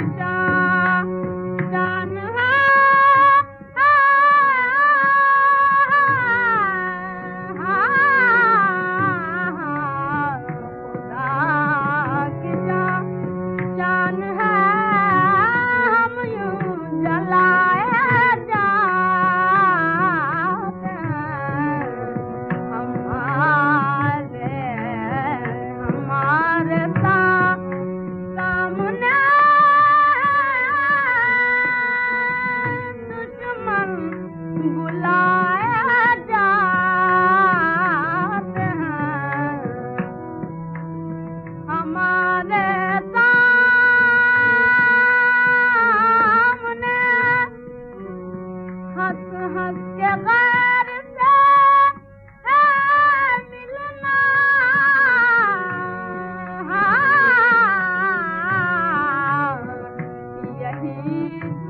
Linda.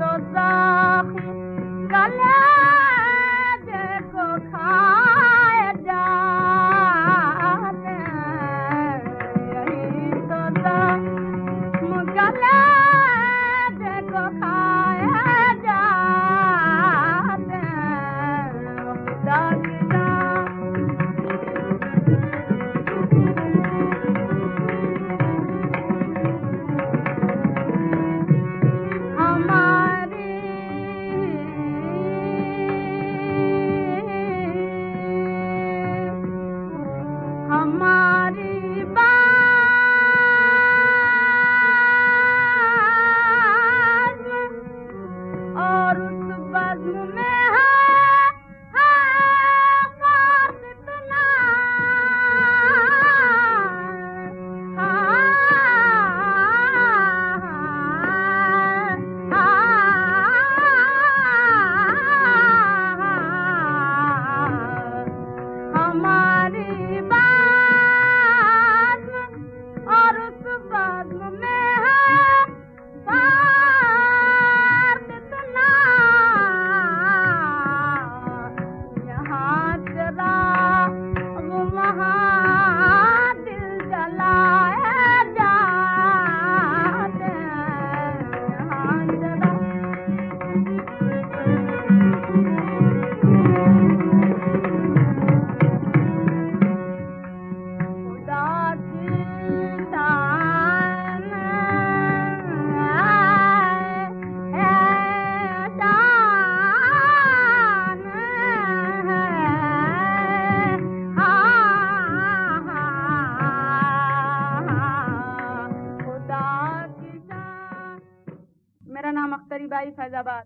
تجار ಮನೆ नाम अख्तरी बाई फैजाबाद।